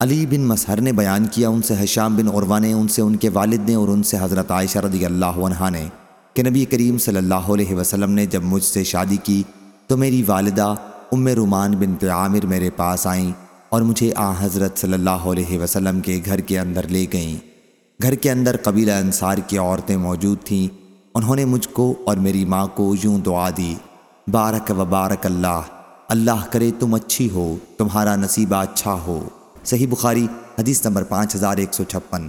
علی بن مسہر نے بیان کیا ان سے حشام بن عروہ نے، ان سے، ان کے والد نے اور ان سے حضرت عائشہ رضی اللہ عنہ نے کہ نبی کریم صلی اللہ علیہ وسلم نے جب مجھ سے شادی کی تو میری والدہ ام رومان بن عامر میرے پاس آئیں اور مجھے آ حضرت صلی اللہ علیہ وسلم کے گھر کے اندر لے گئیں۔ گھر کے اندر قبیلہ انصار کی عورتیں موجود تھیں۔ انہوں نے مجھ کو اور میری ماں کو یوں دعا دی، بارک و بارک اللہ اللہ کرے تم اچھی ہو، تمہارا نصیبہ اچھا ہو۔ صحیح بخاری حدیث نمبر پانچ ہزار ایک سو چھپن